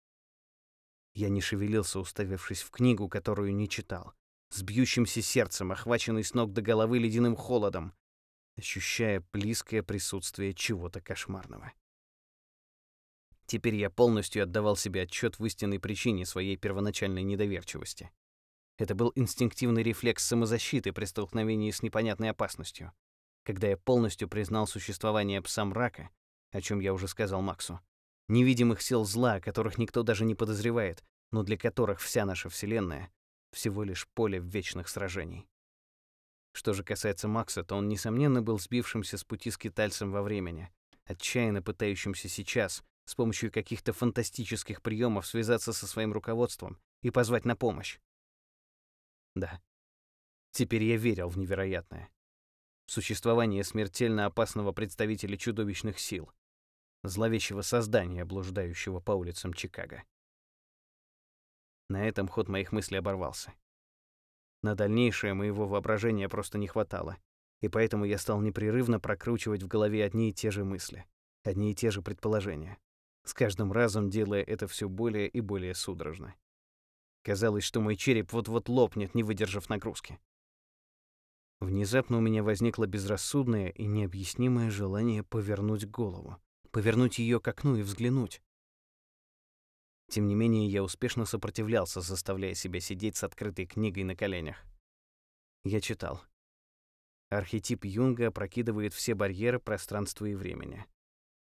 Я не шевелился, уставившись в книгу, которую не читал, с бьющимся сердцем, охваченный с ног до головы ледяным холодом, ощущая близкое присутствие чего-то кошмарного. Теперь я полностью отдавал себе отчет в истинной причине своей первоначальной недоверчивости. Это был инстинктивный рефлекс самозащиты при столкновении с непонятной опасностью. Когда я полностью признал существование пса мрака, о чем я уже сказал Максу, невидимых сил зла, о которых никто даже не подозревает, но для которых вся наша Вселенная — всего лишь поле вечных сражений. Что же касается Макса, то он, несомненно, был сбившимся с пути скитальцем во времени, отчаянно пытающимся сейчас, с помощью каких-то фантастических приемов, связаться со своим руководством и позвать на помощь. Да, теперь я верил в невероятное. Существование смертельно опасного представителя чудовищных сил, зловещего создания, блуждающего по улицам Чикаго. На этом ход моих мыслей оборвался. На дальнейшее моего воображения просто не хватало, и поэтому я стал непрерывно прокручивать в голове одни и те же мысли, одни и те же предположения, с каждым разом делая это все более и более судорожно. Казалось, что мой череп вот-вот лопнет, не выдержав нагрузки. Внезапно у меня возникло безрассудное и необъяснимое желание повернуть голову, повернуть ее к окну и взглянуть. Тем не менее, я успешно сопротивлялся, заставляя себя сидеть с открытой книгой на коленях. Я читал. Архетип Юнга опрокидывает все барьеры пространства и времени.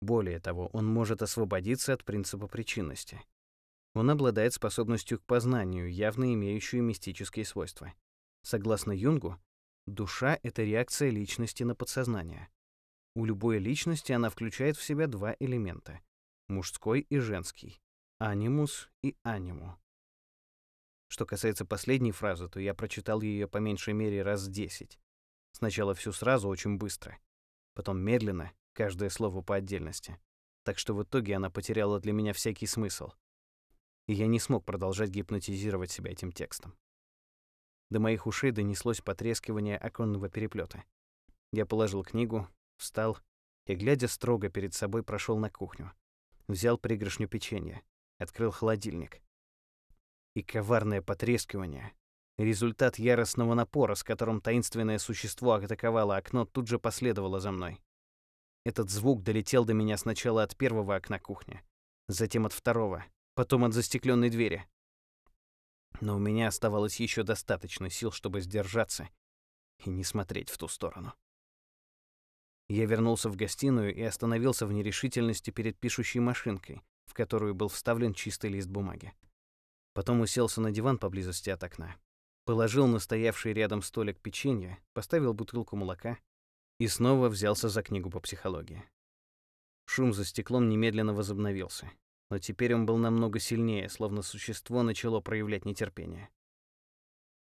Более того, он может освободиться от принципа причинности. Он обладает способностью к познанию, явно имеющую мистические свойства. Согласно Юнгу, душа — это реакция личности на подсознание. У любой личности она включает в себя два элемента — мужской и женский анимус и аниму. Что касается последней фразы, то я прочитал ее по меньшей мере раз десять. Сначала всю сразу очень быстро, потом медленно, каждое слово по отдельности. Так что в итоге она потеряла для меня всякий смысл. И я не смог продолжать гипнотизировать себя этим текстом. До моих ушей донеслось потрескивание оконного переплета. Я положил книгу, встал и, глядя строго перед собой, прошел на кухню. Взял пригоршню печенья, открыл холодильник. И коварное потрескивание, результат яростного напора, с которым таинственное существо атаковало окно, тут же последовало за мной. Этот звук долетел до меня сначала от первого окна кухни, затем от второго, потом от застекленной двери. Но у меня оставалось еще достаточно сил, чтобы сдержаться и не смотреть в ту сторону. Я вернулся в гостиную и остановился в нерешительности перед пишущей машинкой, в которую был вставлен чистый лист бумаги. Потом уселся на диван поблизости от окна, положил на стоявший рядом столик печенье, поставил бутылку молока и снова взялся за книгу по психологии. Шум за стеклом немедленно возобновился, но теперь он был намного сильнее, словно существо начало проявлять нетерпение.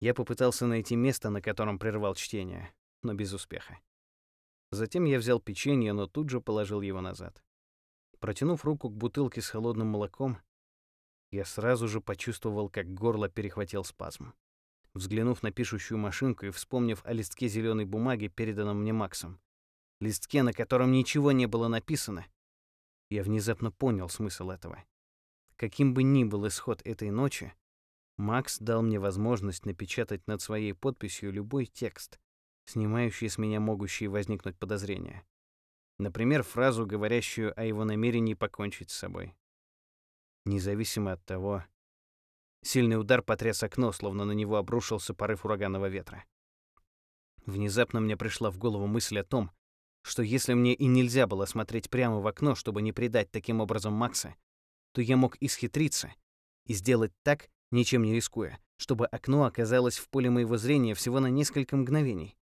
Я попытался найти место, на котором прервал чтение, но без успеха. Затем я взял печенье, но тут же положил его назад. Протянув руку к бутылке с холодным молоком, я сразу же почувствовал, как горло перехватил спазм. Взглянув на пишущую машинку и вспомнив о листке зеленой бумаги, переданном мне Максом, листке, на котором ничего не было написано, я внезапно понял смысл этого. Каким бы ни был исход этой ночи, Макс дал мне возможность напечатать над своей подписью любой текст, снимающий с меня могущие возникнуть подозрения. Например, фразу, говорящую о его намерении покончить с собой. Независимо от того, сильный удар потряс окно, словно на него обрушился порыв ураганного ветра. Внезапно мне пришла в голову мысль о том, что если мне и нельзя было смотреть прямо в окно, чтобы не предать таким образом Макса, то я мог исхитриться и сделать так, ничем не рискуя, чтобы окно оказалось в поле моего зрения всего на несколько мгновений.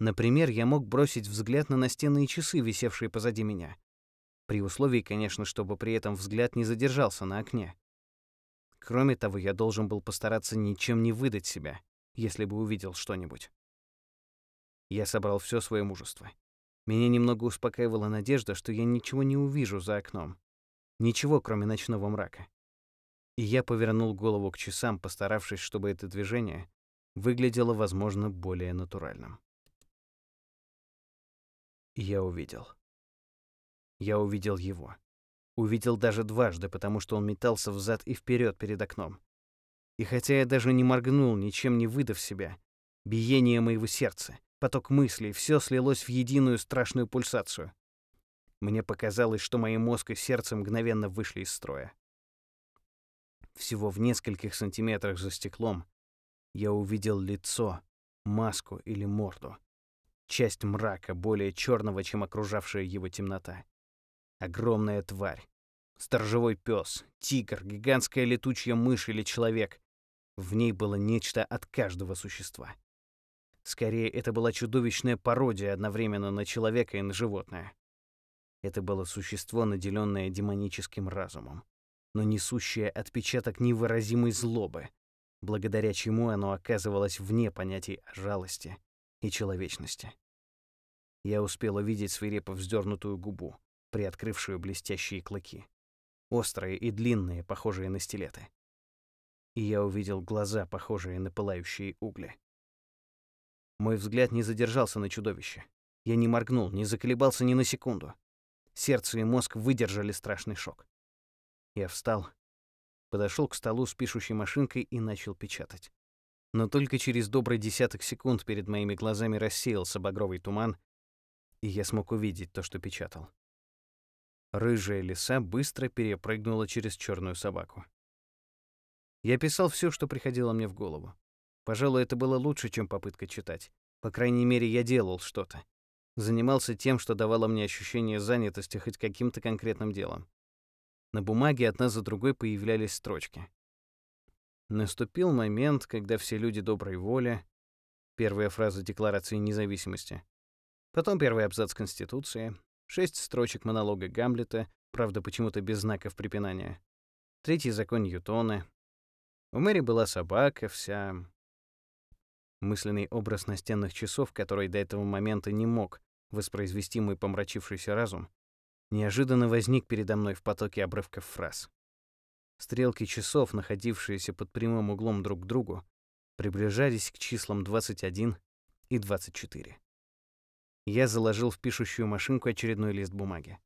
Например, я мог бросить взгляд на настенные часы, висевшие позади меня. При условии, конечно, чтобы при этом взгляд не задержался на окне. Кроме того, я должен был постараться ничем не выдать себя, если бы увидел что-нибудь. Я собрал все свое мужество. Меня немного успокаивала надежда, что я ничего не увижу за окном. Ничего, кроме ночного мрака. И я повернул голову к часам, постаравшись, чтобы это движение выглядело, возможно, более натуральным. И я увидел. Я увидел его. Увидел даже дважды, потому что он метался взад и вперед перед окном. И хотя я даже не моргнул, ничем не выдав себя, биение моего сердца, поток мыслей, все слилось в единую страшную пульсацию. Мне показалось, что мои мозг и сердце мгновенно вышли из строя. Всего в нескольких сантиметрах за стеклом я увидел лицо, маску или морду. Часть мрака, более черного, чем окружавшая его темнота. Огромная тварь. Сторожевой пес, тигр, гигантская летучая мышь или человек. В ней было нечто от каждого существа. Скорее, это была чудовищная пародия одновременно на человека и на животное. Это было существо, наделенное демоническим разумом, но несущее отпечаток невыразимой злобы, благодаря чему оно оказывалось вне понятий о жалости и человечности. Я успел увидеть свирепо вздернутую губу, приоткрывшую блестящие клыки, острые и длинные, похожие на стилеты. И я увидел глаза, похожие на пылающие угли. Мой взгляд не задержался на чудовище. Я не моргнул, не заколебался ни на секунду. Сердце и мозг выдержали страшный шок. Я встал, подошел к столу с пишущей машинкой и начал печатать. Но только через добрый десяток секунд перед моими глазами рассеялся багровый туман, и я смог увидеть то, что печатал. Рыжая лиса быстро перепрыгнула через черную собаку. Я писал все, что приходило мне в голову. Пожалуй, это было лучше, чем попытка читать. По крайней мере, я делал что-то занимался тем, что давало мне ощущение занятости хоть каким-то конкретным делом. На бумаге одна за другой появлялись строчки. Наступил момент, когда все люди доброй воли, первая фраза Декларации независимости, потом первый абзац Конституции, шесть строчек монолога Гамлета, правда, почему-то без знаков препинания, третий закон Ньютона. У Мэри была собака, вся... Мысленный образ настенных часов, который до этого момента не мог воспроизвести мой помрачившийся разум, неожиданно возник передо мной в потоке обрывков фраз. Стрелки часов, находившиеся под прямым углом друг к другу, приближались к числам 21 и 24. Я заложил в пишущую машинку очередной лист бумаги.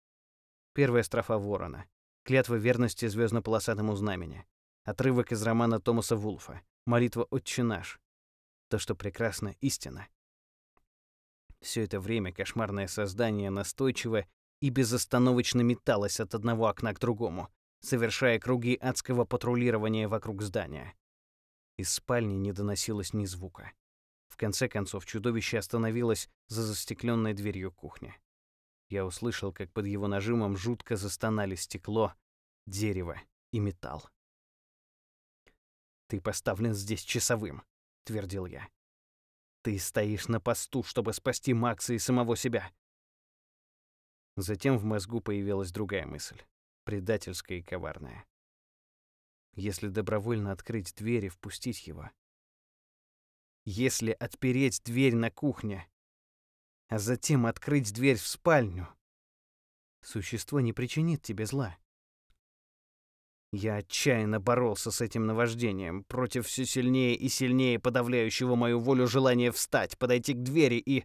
Первая строфа Ворона. Клятва верности звездно-полосатому знамени. Отрывок из романа Томаса Вулфа. Молитва «Отче наш». То, что прекрасно, истина. Все это время кошмарное создание настойчиво и безостановочно металось от одного окна к другому, совершая круги адского патрулирования вокруг здания. Из спальни не доносилось ни звука. В конце концов, чудовище остановилось за застекленной дверью кухни. Я услышал, как под его нажимом жутко застонали стекло, дерево и металл. «Ты поставлен здесь часовым», — твердил я. Ты стоишь на посту, чтобы спасти Макса и самого себя. Затем в мозгу появилась другая мысль, предательская и коварная. Если добровольно открыть дверь и впустить его. Если отпереть дверь на кухне, а затем открыть дверь в спальню, существо не причинит тебе зла. Я отчаянно боролся с этим наваждением, против все сильнее и сильнее подавляющего мою волю желания встать, подойти к двери и...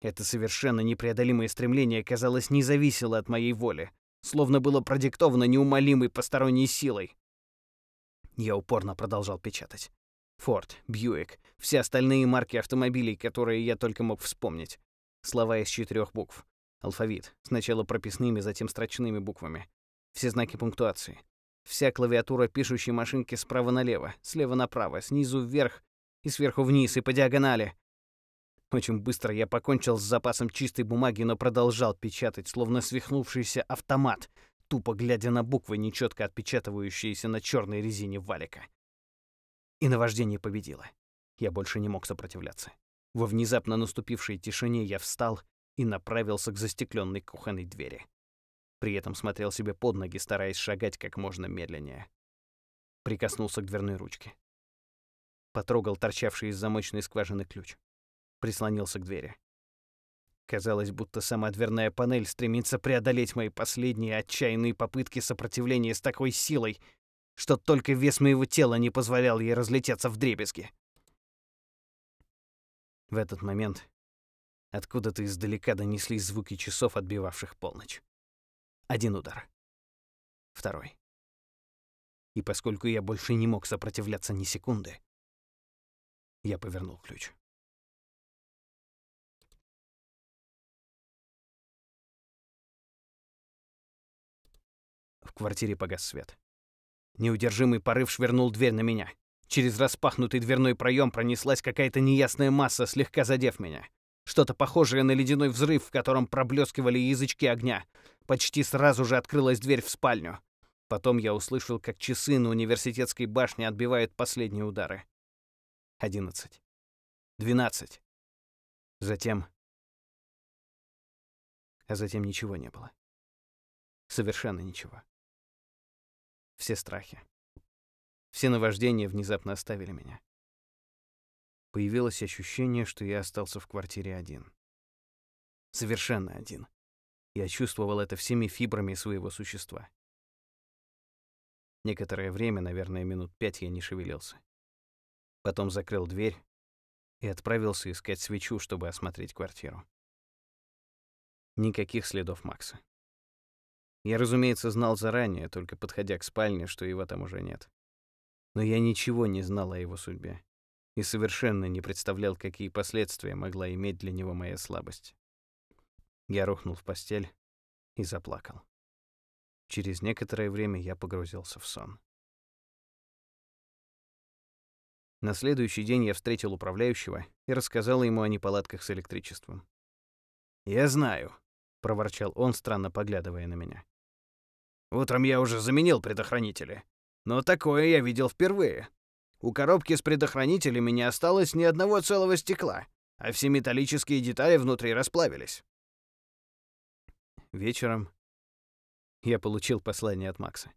Это совершенно непреодолимое стремление, казалось, не зависело от моей воли, словно было продиктовано неумолимой посторонней силой. Я упорно продолжал печатать. Форд, Бьюик, все остальные марки автомобилей, которые я только мог вспомнить. Слова из четырех букв. Алфавит. Сначала прописными, затем строчными буквами. Все знаки пунктуации. Вся клавиатура пишущей машинки справа налево, слева направо, снизу вверх и сверху вниз и по диагонали. Очень быстро я покончил с запасом чистой бумаги, но продолжал печатать, словно свихнувшийся автомат, тупо глядя на буквы, нечетко отпечатывающиеся на черной резине валика. И наваждение победило. Я больше не мог сопротивляться. Во внезапно наступившей тишине я встал и направился к застекленной кухонной двери. При этом смотрел себе под ноги, стараясь шагать как можно медленнее. Прикоснулся к дверной ручке. Потрогал торчавший из замочной скважины ключ. Прислонился к двери. Казалось, будто сама дверная панель стремится преодолеть мои последние отчаянные попытки сопротивления с такой силой, что только вес моего тела не позволял ей разлететься в дребезги. В этот момент откуда-то издалека донеслись звуки часов, отбивавших полночь. Один удар. Второй. И поскольку я больше не мог сопротивляться ни секунды, я повернул ключ. Квартире погас свет. Неудержимый порыв швырнул дверь на меня. Через распахнутый дверной проем пронеслась какая-то неясная масса, слегка задев меня. Что-то похожее на ледяной взрыв, в котором проблескивали язычки огня. Почти сразу же открылась дверь в спальню. Потом я услышал, как часы на университетской башне отбивают последние удары. Одиннадцать. Двенадцать. Затем... А затем ничего не было. Совершенно ничего. Все страхи. Все наваждения внезапно оставили меня. Появилось ощущение, что я остался в квартире один. Совершенно один. Я чувствовал это всеми фибрами своего существа. Некоторое время, наверное, минут пять я не шевелился. Потом закрыл дверь и отправился искать свечу, чтобы осмотреть квартиру. Никаких следов Макса. Я, разумеется, знал заранее, только подходя к спальне, что его там уже нет. Но я ничего не знал о его судьбе и совершенно не представлял, какие последствия могла иметь для него моя слабость. Я рухнул в постель и заплакал. Через некоторое время я погрузился в сон. На следующий день я встретил управляющего и рассказал ему о неполадках с электричеством. «Я знаю», — проворчал он, странно поглядывая на меня. Утром я уже заменил предохранители. Но такое я видел впервые. У коробки с предохранителями не осталось ни одного целого стекла, а все металлические детали внутри расплавились. Вечером я получил послание от Макса.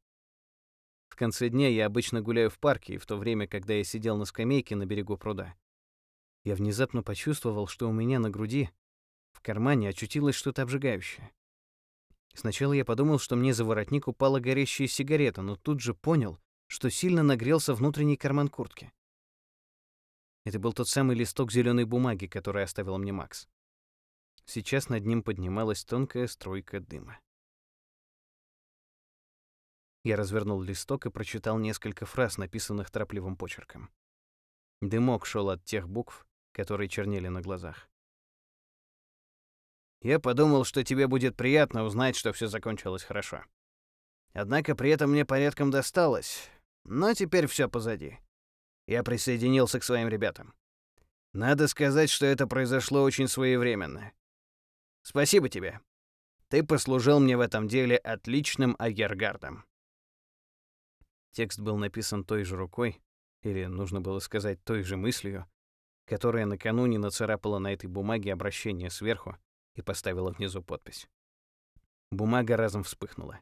В конце дня я обычно гуляю в парке, и в то время, когда я сидел на скамейке на берегу пруда, я внезапно почувствовал, что у меня на груди, в кармане, очутилось что-то обжигающее. Сначала я подумал, что мне за воротник упала горящая сигарета, но тут же понял, что сильно нагрелся внутренний карман куртки. Это был тот самый листок зеленой бумаги, который оставил мне Макс. Сейчас над ним поднималась тонкая струйка дыма. Я развернул листок и прочитал несколько фраз, написанных торопливым почерком. Дымок шел от тех букв, которые чернели на глазах. Я подумал, что тебе будет приятно узнать, что все закончилось хорошо. Однако при этом мне порядком досталось, но теперь все позади. Я присоединился к своим ребятам. Надо сказать, что это произошло очень своевременно. Спасибо тебе. Ты послужил мне в этом деле отличным агергардом. Текст был написан той же рукой, или, нужно было сказать, той же мыслью, которая накануне нацарапала на этой бумаге обращение сверху, и поставила внизу подпись. Бумага разом вспыхнула.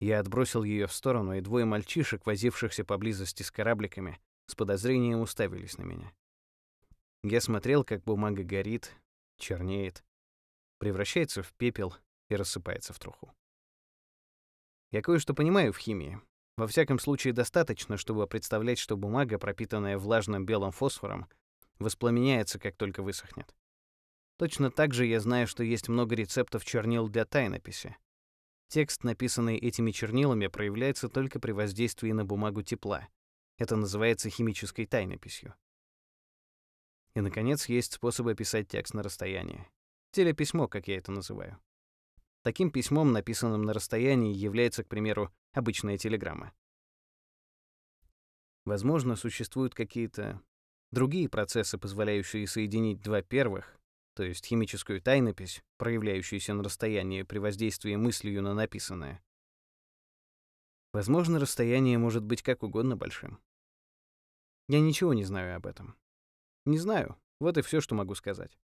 Я отбросил ее в сторону, и двое мальчишек, возившихся поблизости с корабликами, с подозрением уставились на меня. Я смотрел, как бумага горит, чернеет, превращается в пепел и рассыпается в труху. Я кое-что понимаю в химии. Во всяком случае, достаточно, чтобы представлять, что бумага, пропитанная влажным белым фосфором, воспламеняется, как только высохнет. Точно так же я знаю, что есть много рецептов чернил для тайнописи. Текст, написанный этими чернилами, проявляется только при воздействии на бумагу тепла. Это называется химической тайнописью. И, наконец, есть способы писать текст на расстоянии. Телеписьмо, как я это называю. Таким письмом, написанным на расстоянии, является, к примеру, обычная телеграмма. Возможно, существуют какие-то другие процессы, позволяющие соединить два первых, то есть химическую тайнопись, проявляющуюся на расстоянии при воздействии мыслью на написанное. Возможно, расстояние может быть как угодно большим. Я ничего не знаю об этом. Не знаю, вот и все, что могу сказать.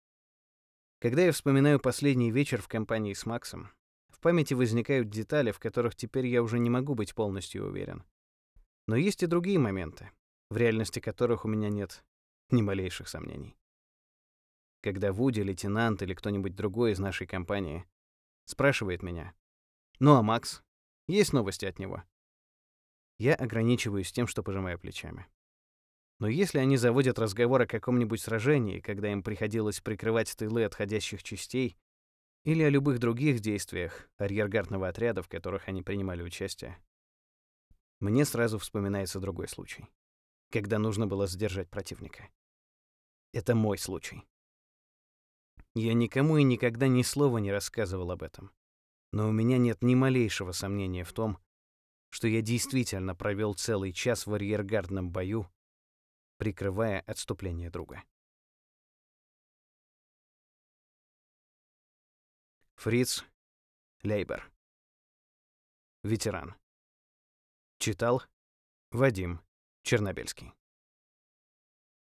Когда я вспоминаю последний вечер в компании с Максом, в памяти возникают детали, в которых теперь я уже не могу быть полностью уверен. Но есть и другие моменты, в реальности которых у меня нет ни малейших сомнений когда Вуди, лейтенант или кто-нибудь другой из нашей компании спрашивает меня, «Ну а Макс? Есть новости от него?» Я ограничиваюсь тем, что пожимаю плечами. Но если они заводят разговор о каком-нибудь сражении, когда им приходилось прикрывать тылы отходящих частей, или о любых других действиях арьергардного отряда, в которых они принимали участие, мне сразу вспоминается другой случай, когда нужно было сдержать противника. Это мой случай. Я никому и никогда ни слова не рассказывал об этом. Но у меня нет ни малейшего сомнения в том, что я действительно провел целый час в арьергардном бою, прикрывая отступление друга. Фриц Лейбер. Ветеран. Читал Вадим Чернобельский.